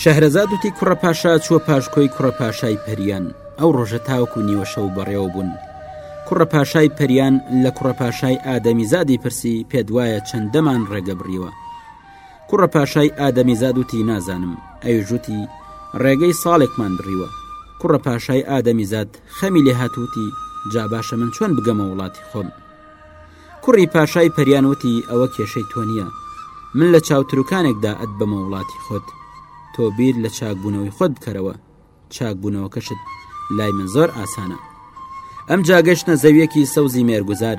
شەهرەزاد وتی کوڕە پاشا چووە پاشکۆی کوڕە پاشای پەریان ئەو ڕۆژە تاوەکو نیوەشە و بەڕێوە بوون کوڕە پاشای پەریان لە کوڕە پاشای ئادەمی زادی پرسی پێت وایە چەندەمان ڕێگە بڕیوە کوڕە پاشای ئادەمی زاد وتی نازانم ئەوژوتی ڕێگەی ساڵێکمان بڕیوە کوڕە پاشای ئادەمی زاد خەمی لێ هاتووتی جا باشە من چۆن بگەمە وڵاتی خۆم کوڕی پاشای پەریان وتی ئەوە کێشەی تۆ نییە من لە چاو تروکانێکدا ئەت بەمە وڵاتی خۆت تۆ بیر لە چاکبوونەوەی خۆت بکەرەوە چاکبوونەوەکەشت لای من زۆر ئاسانە ئەم جاگەشتە زەویەکی سەوزی مێرگزار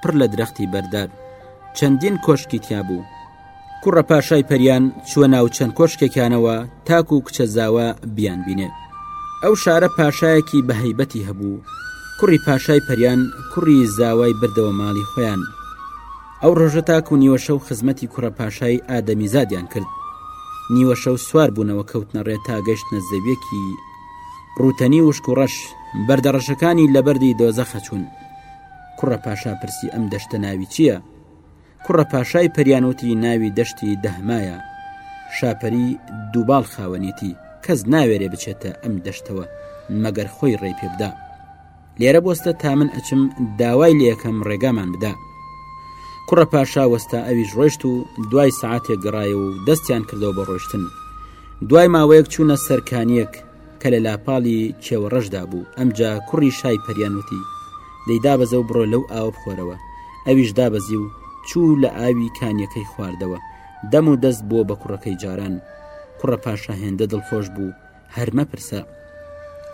پڕ لە درەختی بەردار چەندین کۆشکی تیا بوو کوڕە پاشای پەریان چوە ناو چەند کۆشکێکانەوە تاکو و کچە زاوە بیان بینێ ئەو شارە پاشایەکی بە هەیبەتی هەبوو کوڕی پاشای پەریان کوڕی زاوای بردەوە ماڵی خۆیان ئەو ڕۆژە تاکو و نیوە شەو خزمەتی کوڕە پاشای ئادەمی زادیان کرد نیوە شەو سوار بوونەوە کەوتنە ڕێ تا گەشتنە زەویەکی ڕوتەنی وشک و ڕەش بەردەڕەشەکانی لەبەردی دۆزە خەچوون کوڕە پاشا پرسی ئەم دەشتە ناوی چییە؟ کوڕە پاشای پەریانوتی ناوی دەشتی دەهمایە شاپەری دووباڵ خاوەنێتی کەس ناوێرێ بچێتە ئەم دەشتەوە مەگەر خۆی ڕێ پێبدا لێرە بۆستە تا من ئەچم داوای لەکەم ڕێگامان بدا کوڕە پاشا وەستا ئەویش ڕۆشت و دوای سعاتێک گەڕایە و دەستیان کردەوە بە ڕۆشتن دوای ماوەیەک چوونە سەرکانیەک کە لە لاپاڵی کێوەڕەشدا بوو ئەمجا کوڕی شای پەریان وتی دەی دابەزە و بڕۆ لەو ئاوە بخۆرەوە ئەویش دابەزی و چوو لە ئاوی کانیەکەی خواردەوە دەم و دەست بووە بە کوڕەکەی جاران کوڕە پاشا هێندە دڵخۆش بوو هەرمە پرسە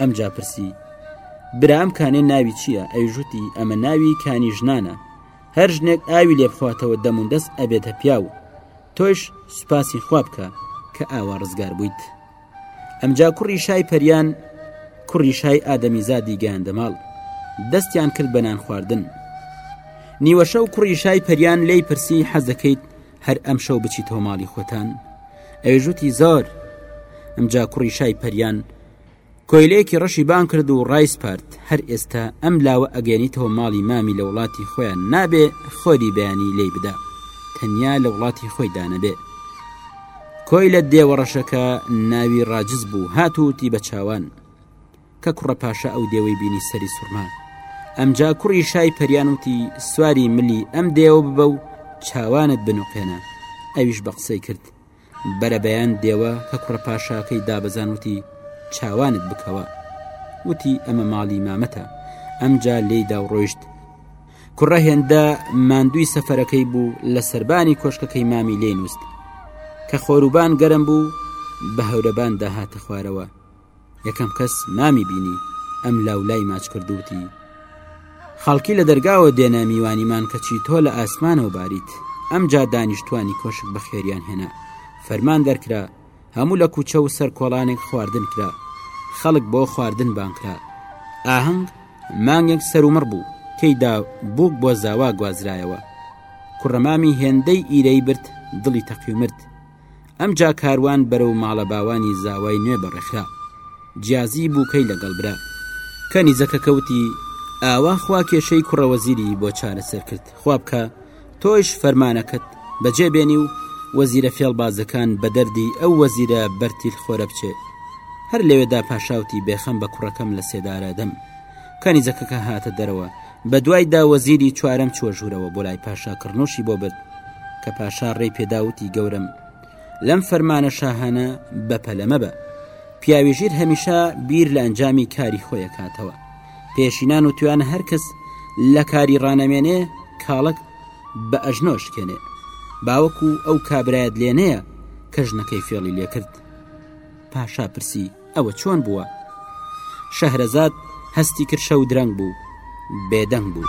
ئەم جاپرسی برام کانێ ناوی چییە ئەیژوتی ئەمە ناوی کانی ژنانە هەر ژنێک ئاوی لێ بخواتەوە دەمون دەست ئەبێتە پیاو تۆش سوپاسی خوابکە کە ئاوا ڕزگار بوویت. ئەمجا کوڕی شای پەریان کوڕی شای ئادەمیزادی گەیاندە ماڵ دەستیان کرد بە نان خواردن نیوەشە و کوڕی شای پەریان لی پرسی حەزەکەیت هەر ئەم شەو بچی تۆماڵی خۆتان ئەوێژوتی زۆر ئەمجا کوڕی شای پەریان کۆیلەیەکی ڕەشی بان کرد و ڕایس پارت هەر ئێستا ئەم لاوە ئەگەێنیتەوە ماڵی مامی لە وڵاتی خۆیان نابێ خۆری بەیانی لی بدا تەنیا لە وڵاتی خۆی دانەبێ کۆیلە دێوەڕەشەکە ناوی ڕاجز بوو هاتووتی بە چاوان کە کوڕە پاشە ئەو دێوەی بینی سەری سوورما ئەمجا کوڕی شای پەریانوتی سواری ملی ئەم دێوە ببە و چاوانت بنوقێنە ئەویش بە قسەی کرد بەرەبەیان دێوە کە کوڕە پاشاکەی دابەزانوتی چاوانت بکەوە وتی ئەمە ماڵی مامەتە ئەمجا لێیدا و ڕۆیشت کوڕە هێندە ماندووی سەفەرەکەی بوو لە سربانی کۆشکەکەی مامی لێ نووست کە خۆروبان گەرم بوو بە هەورەبان داهاتە خوارەوە یەکەم کەس مامی بینی ئەم لاولای ماچ کردوتی خەڵکی لە دەرگاوە دێنە میوانیمان کەچی تۆ لە ئاسمانەوە باریت ئەم جا دانیشتوانی کۆشک بەخێریان هێنا فەرمان دەرکرا هەموو لە کوچە و سەر کۆڵانێک خواردن کرا خەڵک بۆ خواردن بانکرا ئاهەنگ مانگێک سەرومڕ بوو تێیدا بووک بۆ زاوا گوازرایەوە کوڕەمامی هێندەی ئیرەی برد دڵی تەقیومرد ئەم جا کاروان بەرە و ماڵە باوانی زاوای نوێ بەڕێخرا جیازی بووکەی لەگەڵ برا کەنیزەکە کەوتی ئاوا خوا کێشەی کوڕەوەزیری بۆ چارەسەر کرد خوابکە تۆیش فەرمانەکەت بەجێ بێنی و وەزیرە فێڵبازەکان بە دەردی ئەو وەزیرە بەرتیل خۆرە بچێ هەر لەوێدا پاشاوتی بێخەم بە کوڕەکەم لە سێدارە دەم کەنیزەکەکە هاتە دەرەوە بە دوای دا وەزیری چوارەم چوە ژوورەوە بۆ لای پاشا کڕنوشی بۆ برد کە پاشا ڕێی پێداوتی گەورم لەم فەرمانە شاهانە بە پەلەمە بە پیاوی ژیر هەمیشە بیر لە ئەنجامی کاری خۆیەکاتەوە پێشینان و تویان هەر کەس لە کاری ڕانەمێنێ کاڵک بە ئەژنۆشکێنێ باوەکو ئەو کابرایەت لێنەیە کە ژنەکەی فێڵی لێکرد پاشا پرسی ئەوە چۆن بووە شەهرەزاد هەستی کرشە و درەنگ بوو بێدەنگ بوو.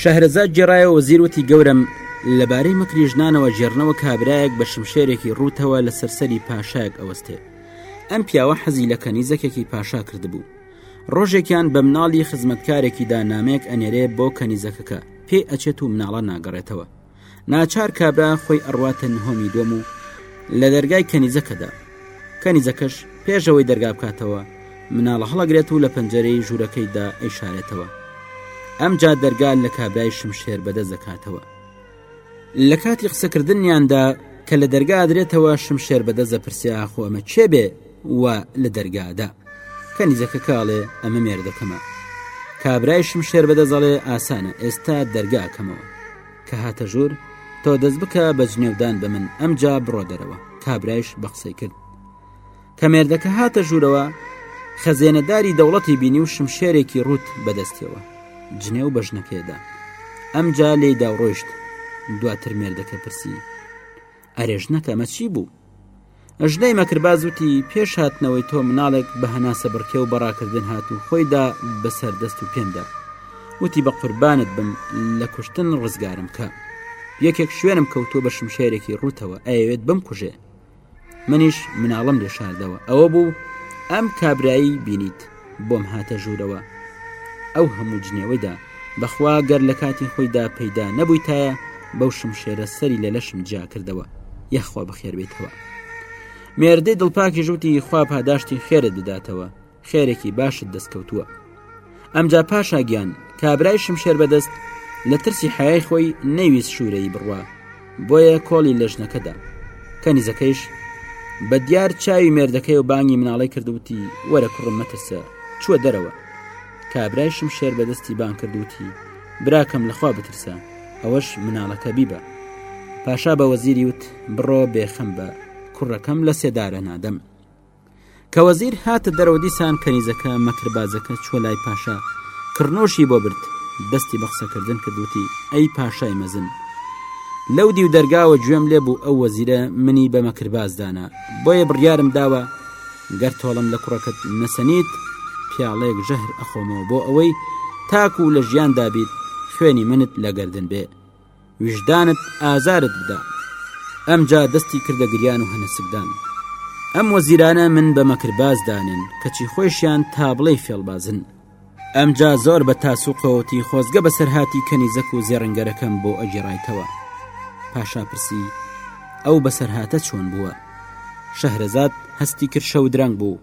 شەهرەزاد گێڕایە وەزیر وتی گەورم لەبارەی مەکری ژنانەوە ژێرنەوە کابرایەک بە شمشێرێکی ڕووتەوە لە سەرسەری پاشایەک ئەوەستێ ئەم پیاوە حەزی لە کەنیزەکێکی پاشا کردبوو ڕۆژێکیان بە مناڵی خزمەتکارێکیدا نامەیەک ئەنێرێ بۆ کەنیزەکەکە پێ ئەچێت و مناڵە ناگەڕێتەوە ناچار کابرا خۆی ئەڕواتە نهۆمی دۆم و لە دەرگای کەنیزەکەدا کەنیزەکەش پێشەوەی دەرگا بکاتەوە مناڵە هەڵەگرێت و لە پەنجەرەی ژوورەکەیدا ئەیشارێتەوە ئەمجا دەرگا لە کابرای شمشێر بەدەست دەکاتەوە لە کاتی قسەکردنیاندا کە لە دەرگا درێتەوە شمشێر بەدەست دەپرسیا خۆمە چێ بێ و لە دەرگادا کەنیزەکەکە ئەڵێ ئەمە مێردەکەمە کابرای شمشێر بەدەزەڵێ ئاسانە ئێستا دەرگاکەمەوە کە هاتە ژوور تۆ دەست بکە بە جنێودان بە من ئەمجا بڕۆ دەرەوە کابرایش بە قسەی کرد کە مێردەکە هاتە ژوورەوە خەزێنەداری دەوڵەتی بینی و شمشێرێکی ڕوت بەدەستیەوە جنێو بە ژنەکەیدا ئەمجا لێی داوڕۆشت دواتر مێردەکە پرسی ئەرێ ژنەکە ئەمە چی بوو؟ ئەژنەی مەکرباز وتی پێش هاتنەوەی تۆ مناڵێک بە هەناسە بڕکێ و بەڕاکردن هات و خۆیدا بەسەر دەست و پێمدا وتی بە قوربانت بم لە کوشتن ڕزگارم کە یەکێک شوێنم کەوتووە بە شمشێرێکی ڕوتەوە ئەیەوێت بم کوژێ منیش مناڵم لێ شاردەوە ئەوە بوو ئەم کابرایی بینیت بۆم هاتە ژوورەوە ئەو هەموو جنێوەی دا بەخوا گەر لە کاتی خۆیدا پەیدا نەبوویتایە بەو شمشێرە سەری لە لەشم جیا کردەوە یاخوا بەخێر بێتەوە مێردەی دڵپاکی ژووتی خوا پاداشتی خێرت بداتەوە خێرێکی باشت دەستکەوتووە ئەمجا پاشاگیان کابرای شمشێر بەدەست لە ترسی حیای خۆی نەویست شوورەی بڕوە بۆیە کۆڵی لە ژنەکەدا کەنیزەکەیش بە دیار چاوی مێردەکەی و بانگی مناڵی کردوتی وەرە کوڕم مەترسە چووە دەرەوە کابرایشم شێر بەدەستی بان کردوتی براکەم لەخوا بترسە ئەوەش مناڵەکە بیبە پاشا بە وەزیری وت بڕۆ بێخەم بە کوڕەکەم لە سێدارە نادەم کە وەزیر هاتە دەرەوە دیسان کەنیزەکە مەکربازەکە چوە لای پاشا کڕنۆشی بۆ برد دەستی بە قسەکردن کردوتی ئەی پاشای مەزن لەو دیو دەرگاوە گوێم لێ بوو ئەو وەزیرە منی بە مەکربازدانا بۆیە بڕیارم داوە گەر تۆڵم لە کوڕەکەت نەسەنیت پیاڵێک ژەهر ئەخۆمەوە بۆ ئەوەی تاکو لە ژیان دابیت خوێنی منت لە گردن بێ ویژدانت ئازارت بدا ئەمجا دەستی کردە گریان و هەنسکدان ئەم وەزیرانە من بە مەکرباز دانێن کەچی خۆشیان تابڵێ فێڵبازن ئەمجا زۆر بە تاس و قەوەتی خۆزگە بەسەرهاتی کەنیزەک و زێڕنگەرەکەم بۆ ئەگیڕایتەوە پاشا پرسی ئەو بەسەرهاتە چۆن بووە شەهرەزاد هەستی کرشە و درەنگ بوو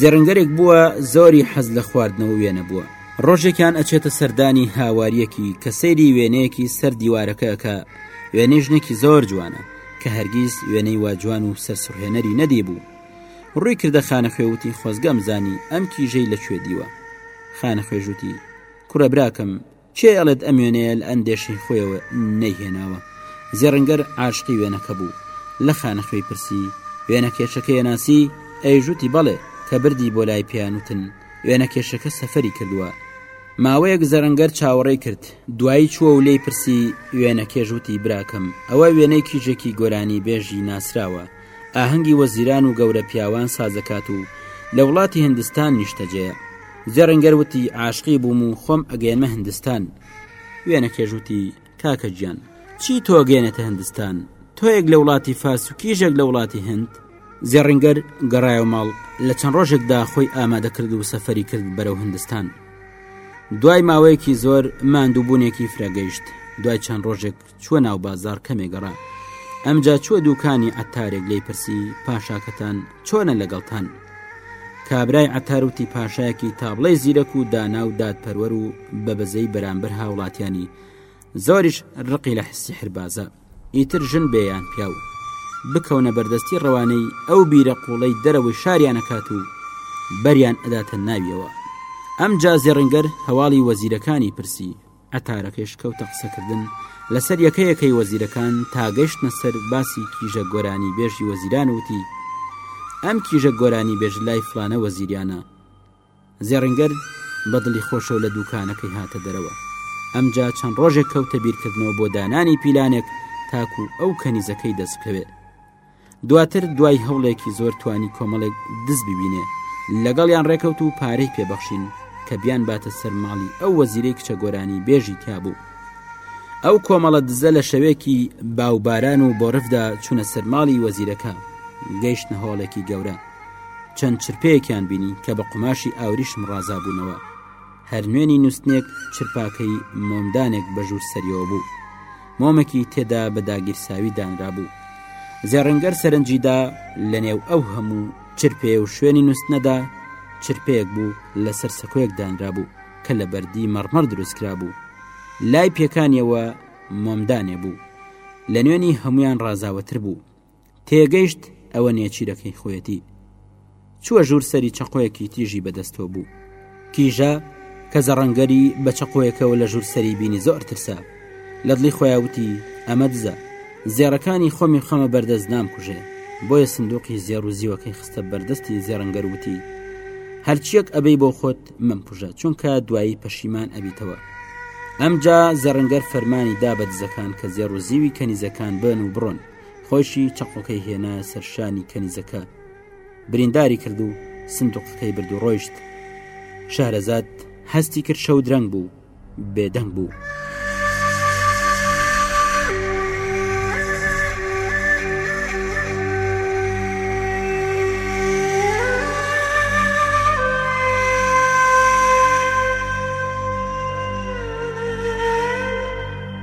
زێڕنگەرێک بووە زۆری حەز لە خواردنەوە وێنە بووە ڕۆژێکیان ئەچێتە سەردانی هاواریەکی کە سەیری وێنەیەکی سەر دیوارەکەکە وێنەی ژنێکی زۆر جوانە کە هەرگیز وێنەی واجوان و سەرسڕهێنەری نەدی بوو ڕووی کردە خانەخوێوتی خۆزگەم زانی ئەم کیژەی لەکوێ دیوە خانەخوێژوتی کوڕە براکەم کێ ئەڵێت ئەم وێنەیە لە ئەندێشەی خۆیەوە نەیهێناوە زێڕنگەر عاشقی وێنەکە بوو لە خانەخوێی پرسی وێنە کێشەکەی ناسی ئەیژوتی بەڵێ کە بردی بۆ لای پیانوتن وێنە کێشەکە سەفەری کردووە ماوەیەک زەرنگەر چاوەڕێی کرد دوایی چووە و لی پرسی وێنە کێژوتی براکەم ئەوە وێنەی کیژێکی گۆرانی بێژی ناسراوە ئاهەنگی وەزیران و گەورە پیاوان سازەکات و لە وڵاتی هندستان نیشتەجێە زێڕنگەر وتی عاشقی بووم و خۆم ئەگەێنمە هندستان وێنە کێژوتی کاکە گیان چی تۆگەێنێتە هندستان تۆیەک لە وڵاتی فاس و کیژێک لە وڵاتی هند زێڕنگەر گەڕایە و ماڵ لە چەند ڕۆژێکدا خۆی ئامادە کرد و سەفەری کرد بەرەو هندستان دوای ماوەیەکی زۆر ماندووبوونێکی فرەگەیشت دوای چەند ڕۆژێک چووە ناو بازاڕ کەمێ گەڕا ئەمجا چووە دووکانی عتارێک لی پرسی پاشاکەتان چۆنە لەگەڵتان کابرای عتاروتی پاشایەکی تابڵی زیرەک و دانا و دادپەروەر و بە بەزەی بەرامبەر هاوڵاتیانی زۆریش ڕقی لە حسی حربازە ئیتر ژن بێیان پیاو بکەونە بەردەستی ڕەوانەی ئەو بیرە قوڵەی دەرەوەی شاریانەکات و بەریان ئەداتە ناویەوە ئەم جا زێڕنگەر هەواڵی وەزیرەکانی پرسی عەتارەکەش کەوتە قسەکردن لەسەر یەکەیەکەی وەزیرەکان تا گەشتنە سەر باسی کیژە گۆرانی بێژی وەزیران وتی ئەم کیژە گۆرانی بێژ لای فلانە وەزیریانە زێڕنگەر بەدڵی خۆشەو لە دووکانەکەی هاتە دەرەوە ئەمجا چەند ڕۆژێک کەوتە بیرکردنەوە بۆ دانانی پیلانێک تاکو ئەو کەنیزەکەی دەست بکەوێت دواتر دوای هەوڵێکی زۆر توانی کۆمەڵێک دز ببینێ لەگەڵیان ڕێکەوت و پارەی پێبەخشین کە بیان باتە سەرماڵی ئەو وەزیرەی کچە گۆرانی بێژی تابوو ئەو کۆمەڵە دزە لە شەوێکی باوباران و بۆرفدا چوونە سەرماڵی وەزیرەکە گەیشتە هۆڵێکی گەورە چەند چرپەیەکیان بینی کە بە قوماشی ئاوریشم ڕازابوونەوە هەر نوێنی نووستنێک چرپاکەی مۆمدانێک بە ژوور سەریەوە بوو مۆمەکی تێدا بە داگیرساوی دانرا بوو زێڕنگەر سەرنجیدا لە نێو ئەو هەموو چرپێ و شوێنی نووستنەدا چرپەیەک بوو لەسەر سەکۆیەک دانرا بوو کە لە بەردی مەڕمەڕ دروستکرا بوو لای پێکانیەوە مۆمدانێ بوو لە نوێنی هەمویان ڕازاوەتر بوو تێگەیشت ئەوە نێچیرەکەی خۆیەتی چووە ژوور سەری چەقۆیەکی تیژی بەدەستەوە بوو کیژە کە زەڕەنگەری بە چەقۆیەکەوە لە ژوور سەری بینی زۆر ترسا لە دڵی خۆیاوتی ئەمە دزە زێڕەکانی خۆمی خەمە بەردەست نامکوژێ بۆیە سندوقی زێڕ و زیوەکەی خستە بەردەستی زێڕەنگەر وتی هەرچیەک ئەبەی بۆ خۆت مەمکوژە چونکە دوایی پەشیمان ئەبیتەوە ئەمجا زەڕنگەر فەرمانی دا بە دزەکان کە زێڕ و زیوی کەنیزەکان بن و بڕۆن خۆشی چەقۆکەی هێنا سەرشانی کەنیزەکە برینداری کرد و سندوقەکەی برد و ڕۆیشت شارەزاد هەستی کرد شەو درەنگ بوو بێدەنگ بوو.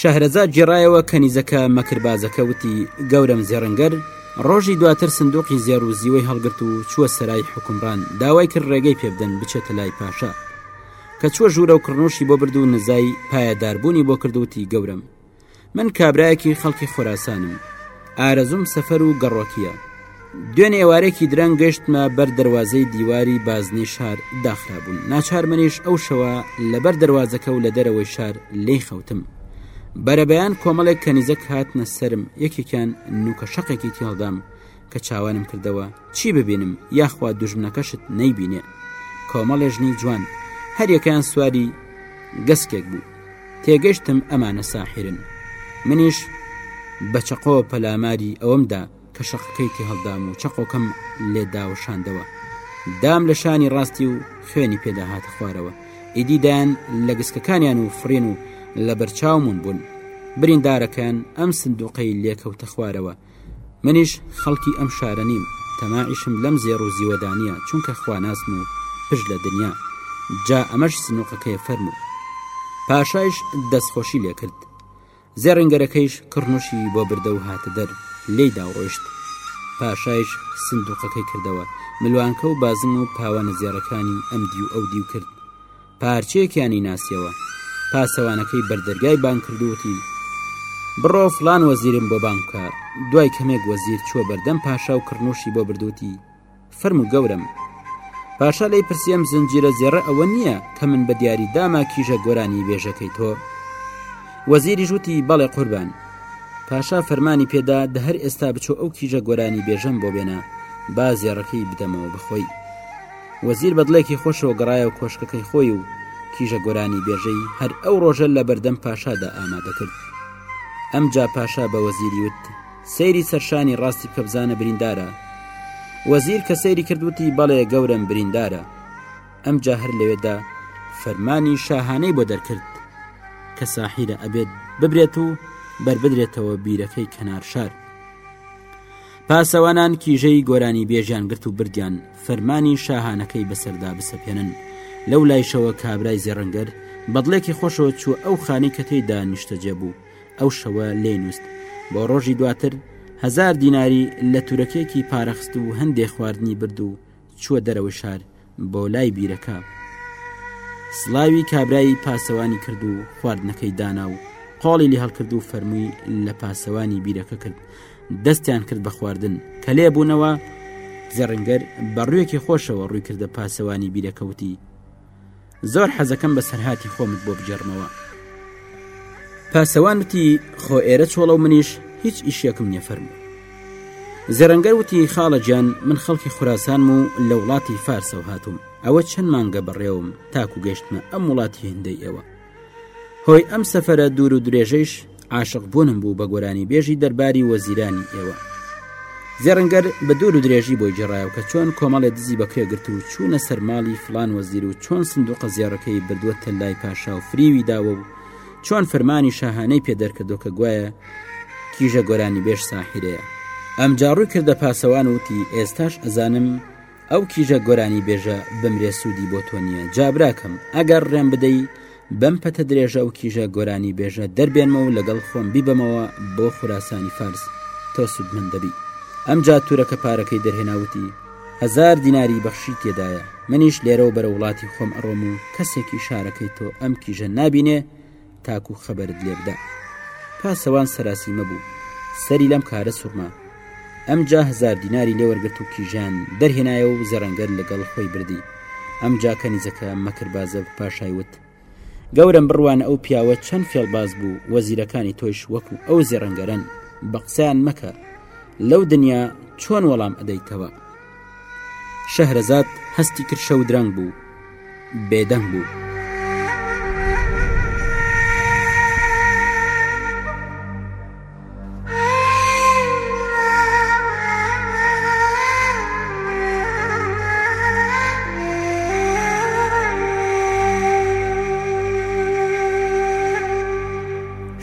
شەهرەزاد جێڕایەوە کەنیزەکە مەکربازەکە وتی گەورم زێڕنگەر ڕۆژی دواتر سندوقی زێڕ و زیوەی هەڵگرت و چووە سەرای حکومڕان داوای کرد ڕێگەی پێبدەن بچێتە لای پاشا کە چووە ژوورە و کڕنوشی بۆ برد و نزای پایەداربوونی بۆ کردوتی گەورم من کابرایەکی خەڵکی خۆراسانم ئارەزوم سەفەر و گەڕۆکیە دوێن ئێوارێکی درەنگ گەشتمە بەر دەواازەی دیواری بازنەی شار داخرابوون ناچار منیش ئەو شەوە لەبەر دەواازەکە و لە دەرەوەی شار لی خەوتم بەرەبەیان کۆمەڵێک کەنیزەک هاتنە سرم یەکێکیان نوکە شەقێکی تێڵدام کە چاوانم کردەوە چی ببینم یاخوا دژمنەکەشت نەیبینێ کۆمەڵێ ژنی جوان هەریەکەیان سواری گەسکێک بوو تێگەشتم ئەمانە ساحرن منیش بە چەقۆ پەلاماری ئەوەمدا کە شەقەکەی تێ هەڵدام و چەقۆکەم لێداوەشاندەوە دام لە شانی ڕاستی و خوێنی پێدا هاتە خوارەوە ئیدیدایان لە گسکەکانیان و فڕین و لە بەرچاومون بوون بریندارەکان ئەم سندوقەی لێکەوتە خوارەوە منیش خەڵکی ئەم شارە نیم تەماعیشم لەم زێڕ و زیوەدا نیە چونکە خواناسم و پژ لە دنیا جا ئەمەش سنوقەکەیە فەرموو. پاشایش دەست خۆشی لێ کرد. زێڕینگەرەکەیش کڕنوشی بۆ بردە و هاتە دەر لێی دا و ڕۆیشت. پاشایش سندوقەکەی کردەوە ملوانکە و بازنگ و پاوانە زێڕەکانی ئەم دیو ئەو دیو کرد. پارچەیەکیانی ناسیەوە پاسەوانەکەی بەردەرگای بانگ کردووتی بڕۆ فلان وەزیرم بۆ بانگ بکە دوای کەمێک وەزیر چووە بەردەم پاشا و کڕنوشی بۆ بردووتی فەرم و گەورم پاشا لی پرسیەم زنجیرە زێڕە ئەوە نییە کە من بە دیاری داما کیژە گۆرانی بێژەکەی تۆ وەزیری ژووتی بەڵێ قوربان پاشا فەرمانی پێدا دە هەر ئێستا بچۆ ئەو کیژە گۆرانی بێژەم بۆ بێنە با زێڕەکەی بدەمەوە بەخۆی وەزیر بە دڵێکی خۆشەوە گەڕایەوە کۆشکەکەی خۆی و کیژە گۆرانی بێژەی هەر ئەو ڕۆژە لە بەردەم پاشادا ئامادەکرد ئەم جا پاشا بە وەزیری وت سەیری سەرشانی ڕاستی بکە بزانە بریندارە وەزیر کە سەیری کردوتی بەڵێ گەورم بریندارە ئەم جا هەر لەوێدا فەرمانی شاهانەی بۆ دەرکرد کە ساحیرە ئەبێت ببرێت و بربدرێتەوە بیرەکەی کەنار شار پاسەوانان کیژەی گۆرانی بێژیان گرت و بردیان فەرمانی شاهانەکەی بەسەردا بسەپێنن لەو لایشەوە کابرای زێڕنگەر بەدڵێکی خۆشەوە چوو ئەو خانی کە تێیدا نیشتەجێ بوو ئەو شەوە لێ نووست بۆ ڕۆژی دواتر هزار دیناری لە تورەکێکی پارەخست و هەندێ خواردنی برد و چووە دەرەوە شار بۆ لای بیرەکە سلاوی کابرایی پاسەوانی کرد و خواردنەکەی دانا و قۆڵی لێ هەڵکرد و فەرمووی لە پاسەوانی بیرەکە کرد دەستیان کرد بە خواردن کە لێ بوونەوە زێڕنگەر بەڕوویەکی خۆشەوە ڕووی کردە پاسەوانی بیرەکەوتی زۆر حەزەکەم بە سەرهاتی خۆمت بۆ بجێڕمەوە پاسەوان وتی خۆ ئێرە چۆڵە و منیش هیچ ئیشێکم نیە فەرمو زێرەنگەر وتی خاڵە گیان من خەڵکی خوراسانم و لە وڵاتی فارسەوە هاتووم ئەوە چەند مانگە بەڕێوم تاکو گەشتمە ئەم وڵاتی هندەی ئێوە هۆی ئەم سەفرە دوور و درێژەیش عاشق بوونم بوو بە گۆرانی بێژی دەرباری وەزیرانی ئێوە زێڕنگەر بە دوور و درێژی بۆی جێڕایەوە کە چۆن کۆمەڵێ دزی بەکرێ گرت و چوونە سەرماڵی فلان وەزیر و چۆن سندوقە زێڕەکەی بردووە تەلای پاشا و فریوی داوە و چۆن فەرمانی شاهانەی پێ دەرکردو کە گوایە کیژە گۆرانی بێش ساحرەیە ئەمجاڕووی کردە پاسەوان وتی ئێستاش ئەزانم ئەو کیژە گۆرانی بێژە بمرێ سوودی بۆ تۆ نییە جابراکەم ئەگەر ڕێم بدەی بەم پەتە درێژە و کیژە گۆرانی بێژە دەربێنمە و لەگەڵ خۆم بیبەمەوە بۆ خوراسانی فارس تۆ سوودمەند دەبی ئەم جا تورەکە پارەکەی دەرهێناوتی هزار دیناری بەخشی تێدایە منیش لێرەوە بەرە وڵاتی خۆم ئەڕۆم و کەسێکی شارەکەی تۆ ئەم کیژە نابینێ تاکو خەبەرت لێبدا پاسەوان سەراسیمە بوو سەری لەم کارە سوورما ئەمجا هزار دیناری لێوەرگرت و کیژان دەرهێنایە و زەڕەنگەر لەگەڵ خۆی بردی ئەم جاکە نیزەکە مەکر بازە و پاشای وت گەورم بڕوان ئەو پیاوە چەند فێڵباز بوو وەزیرەکانی تۆش وەکو ئەو زێڕەنگەرن بە قسەیان مەکە لەو دنیا چۆن وەڵام ئەدەیتەوە شەهرەزاد هەستی کرد شەو درەنگ بوو بێدەنگ بوو.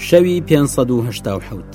شەوی پێ.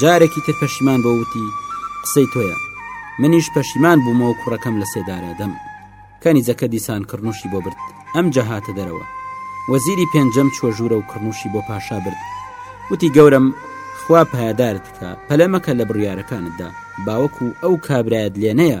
جارێکی تر پەشیمان بۆ وتی قسەی تۆیە منیش پەشیمان بوومەوە کوڕەکەم لە سێدارە دەم کەنیزەکە دیسان کڕنوشی بۆ برد ئەم جەهاتە دەرەوە وەزیری پێنجەم چوە ژوورە و کڕنوشی بۆ پاشا برد وتی گەورم خوا پایەدارت بکە پەلەمەکە لە بڕیارەکانتدا باوەکو ئەو کابرایەت لێنەیە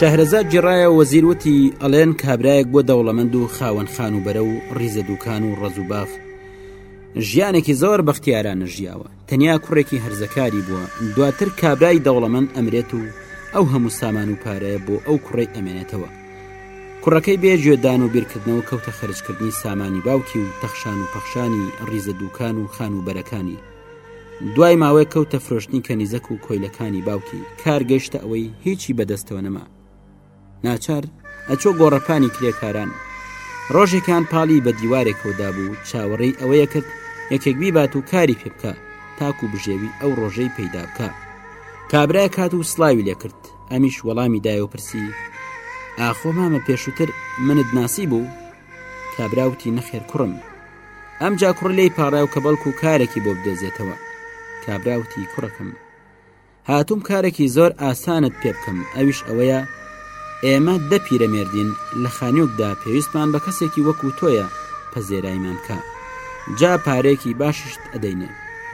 شەهرەزاد جێڕایە وەزیر وتی ئەلێن کابراەک بۆ دەوڵەمەند و خاوەن خان و بەرە و ڕیزە دوکان و ڕز و باف ژیانێکی زۆر بەختیارانە ژیاوە تەنیا کوڕێکی هەرزەکاری بووە دواتر کابرای دەوڵەمەند ئەمرێت و ئەو هەموو سامان و پارەیە بۆ ئەو کوڕی ئەمێنێتەوە کوڕەکەی بێ گوێدان و بیرکردنەوە کەوتە خەرجکردنی سامانی باوکی و تەخشان و پەخشانی ڕیزە دووکان و خان و بەرەکانی دوای ماوەی کەوتە فرۆشتنی کەنیزەک و کۆیلەکانی باوکی کار گەشتە ئەوەی هیچی بەدەستەوە نەما ناچار ئەچۆ گۆڕەپانی کرێکاران ڕۆژێکان پاڵی بە دیوارێکەوەدا بوو چاوەڕێی ئەوەیە کرد یەکێک بیبات و کاری پێ بکە تاکو بژێوی ئەو ڕۆژەی پەیدا بکە کابرای کات و سلاوی لێکرد ئەمیش وەڵامی دایە و پرسی ئاخۆ مامە پێشووتر منت ناسی بوو کابراوتی نەخێر کوڕم ئەم جا کوڕ لی پاڕاو کە بەڵکو و کارێکی بۆ بدۆزێتەوە کابراوتی کوڕەکەم هاتووم کارێکی زۆر ئاسانت پێ بکەم ئەویش ئەوەیە ئێمە دە پیرەمێردین لە خانیۆکدا پێویستمان بە کەسێکی وەکو تۆیە پەزێرایمان بکە جا پارێکی باششت ئەدەینێ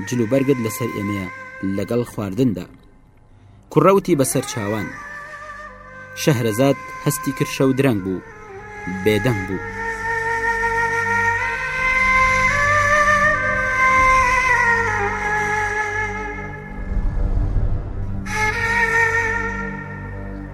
جلوبەرگت لەسەر ئێمەیە لەگەڵ خواردندا کوڕە وتی بەسەر چاوان شەهرەزاد هەستی کرد شەو درەنگ بوو بێدەنگ بوو.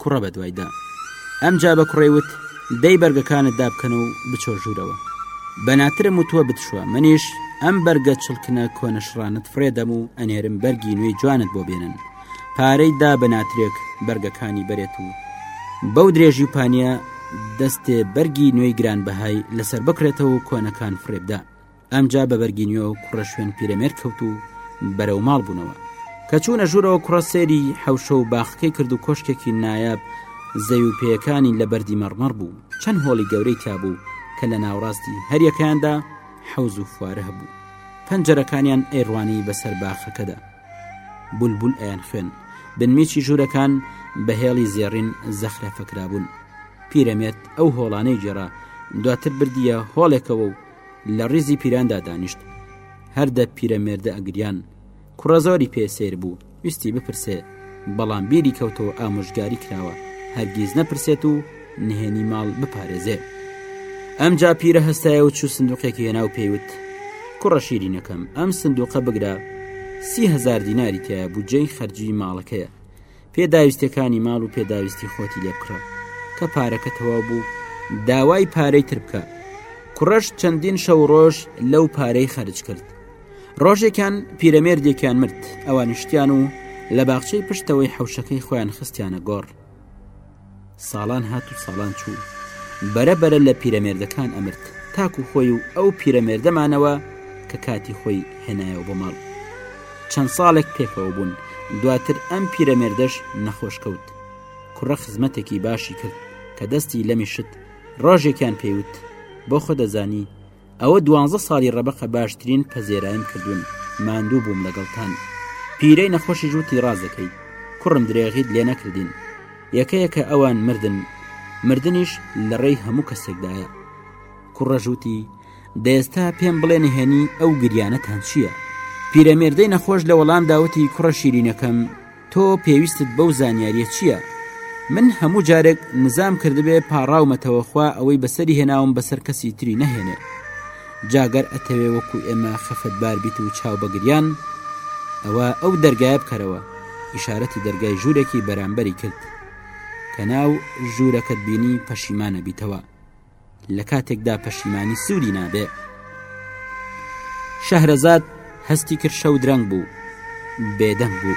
کوڕە بە دوایدا ئەمجا بە کوڕی وت دەی بەرگەکانت دابکەن و بچۆ ژوورەوە بەناترم و تووە بتشوە منیش ئەم بەرگە چڵکنە کۆنەشڕانت فرێدەم و ئەنێرم بەرگی نوێی جوانت بۆ بێنن پارەی دا بە ناترێک بەرگەکانی بەرێت و بەو درێژی و پانە دەستێ بەرگی نوێی گرانبەهای لەسەر بکرێتەوە و کۆنەکان فرێبدا ئەمجا بە بەرگی نوێ و کوڕە شوێن پیرەمێر کەوت و بەرەو ماڵ بوونەوە کە چوونە ژوورەوە کوڕە سێری حەوشە و باخەکەی کرد و کۆشکێکی نایاب زەوی و پێەکانی لە بەردی مەڕمەڕ بوو چەند هۆڵی گەورەی تابوو کە لە ناوڕاستی هەریەکەیاندا حەوز و فوارە هەبوو پەنجەرەکانیان ئەیڕوانی بەسەر باخەکەدا بولبول ئەیان خوێن بنمیچی ژوورەکان بە هێڵی زێڕین زەخرە فکرابوون پیرەمێت ئەو هۆڵانەی جێرا دواتر بردیە هۆڵێکەوە و لە ڕیزی پیراندا دانیشت هەردە پیرەمێردە ئەگریان کوڕە زۆری پێ سیر بوو ویستی بپرسێ بەڵام بیری کەوتەوە ئامۆژگاری کراوە هەرگیز نەپرسێت و نهێنی ماڵ بپارێزێ ئەمجا پیرە هەستایە و چوو سندوقێکی هێناو پێیوت کوڕە شیرینەکەم ئەم سندوقە بگرە سیهزار دیناری تایە بودجەی خەرجی ماڵەکەیە پێداویستەکانی ماڵ و پێداویستی خۆتی لێ بکڕە کە پارەکە تەواو بوو داوای پارەی تر بکە کوڕەش چەندین شەو ڕۆژ لەو پارەی خەرج کرد ڕۆژێکان پیرەمێردێکیان مرد ئەوانیشتیان و لە باخچەی پشتەوەی حوشەکەی خۆیان خستیانە گۆڕ ساڵان هات و ساڵان چوو بەرە بەرە لە پیرەمێردەکان ئەمرد تاکو خۆی و ئەو پیرەمێردەمانەوە کە کاتی خۆی هێنایەوە بۆ ماڵ چەند ساڵێک پێکەوە بوون دواتر ئەم پیرەمێردەش نەخۆش کەوت کوڕە خزمەتێکی باشی کرد کە دەستی لەمی شت ڕۆژێکیان پێیوت بۆ خۆ دەزانی ئەوە دوانزە ساڵی ڕەبقە باشترین پەزێرایم کردوون ماندوو بووم لەگەڵتان پیرەی نەخۆشی ژووتی ڕازەکەی کوڕم درێغیت لێ نەکردین یەکەیەکە ئەوان مردن مردنیش لە ڕێی هەموو کەسێکدایە کوڕەژووتی دەێستا پێم بڵێ نهێنی ئەو گریانەتان چییە؟ پیرەمێردەی نەخۆش لە وەڵام داوتی کوڕە شیرینەکەم تۆ پێویستت بەو زانیاریە چییە؟ من هەموو جارێک نزام کردبێ پاڕاومەتەوە خوا ئەوەی بەسەری هێناوم بەسەر کەسی تری نەهێنێ جاگەر ئەتەوێ وەکو ئێمە خەفەت باربیت و چاو بەگریان ئەوە ئەو دەرگایە بکەرەوە ئیشارەتی دەرگای ژوورێکی بەرامبەری کرد کە ناو ژوورەکەت بینی پەشیمانە بیتەوە لە کاتێکدا پەشیمانی سوودی نابێ شەهرەزاد هەستی کرد شەو درەنگ بوو بێدەنگ بوو.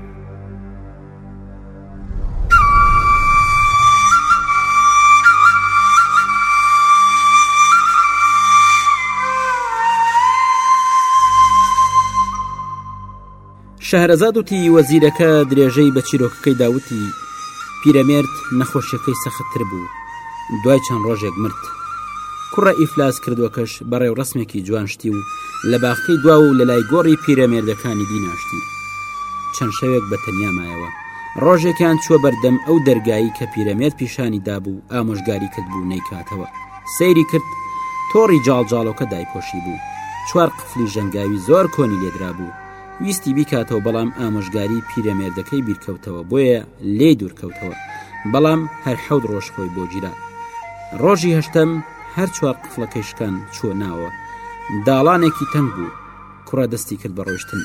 شەهرەزاد وتی وەزیرەکە درێژەی بە چیرۆکەکەی داوتی پیرەمێرد نەخۆشیەکەی سەختتر بوو دوای چەند ڕۆژێک مرد کوڕە ئیفلاس کردوەکەش بەڕێو ڕسمێکی جوانشتی و لە باخکەی دوا و لە لای گۆڕی پیرەمێردەکانی دیناشتی چەند شەوێک بە تەنیا مایەوە ڕۆژێکیان چوە بەردەم ئەو دەرگایی کە پیرەمێرد پیشانی دابوو ئامۆژگاری کرد بوو نەیکاتەوە سەیری کرد تۆڕی جاڵجاڵۆکە دایپۆشی بوو چوار قفلی ژەنگاوی زۆر کۆنی لێدرا بوو ویستی بیکاتەوە بەڵام ئامۆژگاری پیرەمێردەکەی بیرکەوتەوە بۆیە لێ دوورکەوتەوە بەڵام هەر حەوت ڕۆژ خۆی بۆ گیرا ڕۆژی هەشتم هەر چوار قفڵەکەی شکان چوە ناوە داڵانێکی تەنگ بوو کوڕە دەستی کرد بە ڕۆشتن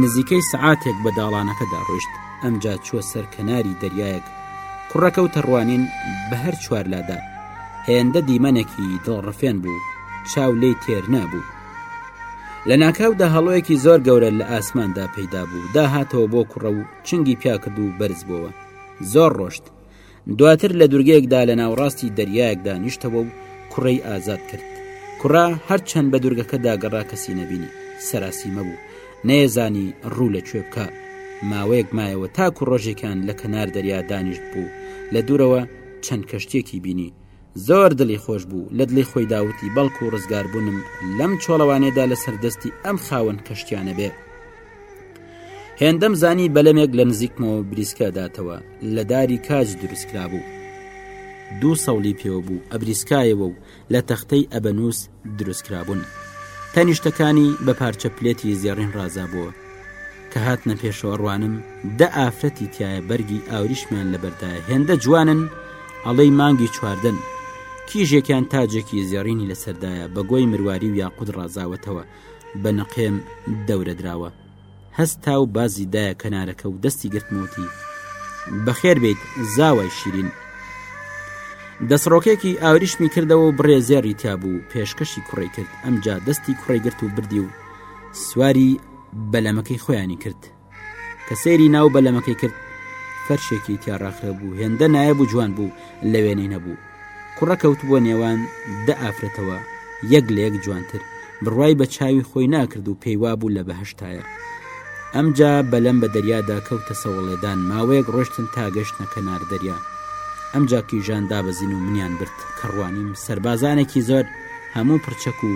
نزیکەی سعاتێک بە داڵانەکەدا ڕۆشت ئەمجا چوە سەر کەناری دەریایەک کوڕەکە و تەڕوانین بە هەر چوار لادا هێندە دیمەنێکی دڵڕفێن بوو چاو لی تێر نابوو لە ناکاودا هەڵۆیەکی زۆر گەورە لە ئاسماندا پەیدا بوو داهاتەوە بۆ کوڕە و چنگی پیاکرد و بەرز بووە زۆر ڕۆشت دواتر لە دوورگەیەکدا لە ناوڕاستی دەریایەکدا نیشتەوە و کوڕەی ئازاد کرد کوڕا هەرچەند بە دوورگەکەدا گەڕا کەسی نەبینی سەراسی مەبوو نەیەزانی ڕوو لە کوێ بکە ماوەیەک مایەوە تاکو ڕۆژێکان لە کەنار دەریا دانیشت بوو لە دوورەوە چەند کەشتێکی بینی زۆر دڵی خۆش بوو لە دڵی خۆیدا وتی بەڵکو ڕزگاربوونم لەم چۆڵەوانێدا لەسەر دەستی ئەم خاوەن کەشتیانە بێ هێندەم زانی بەلەمێک لە نزیکمەوە بریسکە داتەوە لە داری کاج دروستکرا بوو دوو سەڵی پێوە بوو ئەبریسکایەوە و لە تەختەی ئەبەنووس دروستکرابوون تەنیشتەکانی بە پارچە پلێتی زێڕین ڕازابووە کە هاتنە پێشەوە ڕوانم دە ئافرەتی تایە بەرگی ئاوریشمیان لەبەردا هێندە جوانن ئەڵەی مانگی چواردن کیژێکیان تاجێکی زێڕینی لەسەردایە بە گۆی مرواری و یاقود ڕازاوەتەوە بە نەقێم دەورە دراوە هەستا و بازی دایە کەنارەکە و دەستی گرتموتی بەخێر بیت زاوای شیرین دەسڕۆکێکی ئاوریشمی کردەوە و بڕێ زێڕی تیا بوو پێشکەشی کوڕی کرد ئەمجا دەستی کوڕی گرت و بردی و سواری بەلەمەکەی خۆیانی کرد کە سەیری ناو بەلەمەکەی کرد فەرشێکی تیاڕاخرە بوو هێندە نایە بوو جوان بوو لە وێنەی نەبوو کوڕە کەوتبووە نێوان دە ئافرەتەوە یەک لە یەک جوانتر بڕوای بە چاوی خۆی ناکرد و پێی وابوو لە بەهشتایە ئەمجا بەلەم بە دەریادا کەوتە سەوڵێدان ماوەیەک ڕۆشتن تا گەشتە کەنار دەریا ئەمجا کیژان دابەزین و منیان برد کە ڕوانیم سربازانێکی زۆر هەموو پرچەک و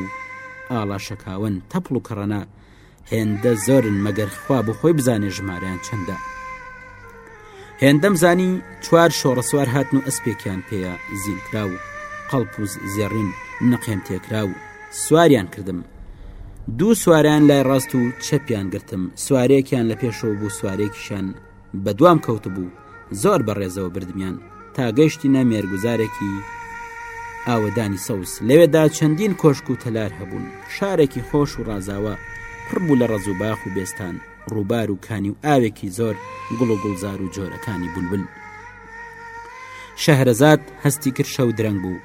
ئاڵا شەکاون تەپڵ و کەڕەنا هێندە زۆرن مەگەر خوا بۆ خۆی بزانێ ژمارەیان چەندە هێندەم زانی چوار شۆڕسوار هاتن و ئەسپێکیان پێەیە زیلکرا و قەڵپوز زێڕین نەقێن تێکرا و سواریان کردم دوو سواریان لای ڕاست و چەپیان گرتم سوارێکیان لە پێشەوە بوو سوارێکیشان بەدوام کەوتبوو زۆر بەڕێزەوە بردمیان تا گەشتینە مێرگزارێکی ئاوەدانی سەوز لەوێدا چەندین کۆشک و تەلار هەبوون شارێکی خۆش و ڕازاوە پڕبوو لە ڕز و باخ و بێستان ڕووبار و کانی و ئاوێکی زۆر گوڵ و گوڵزار و جۆرەکانی بولبل شەهرەزاد هەستی کرشە و درەنگ بوو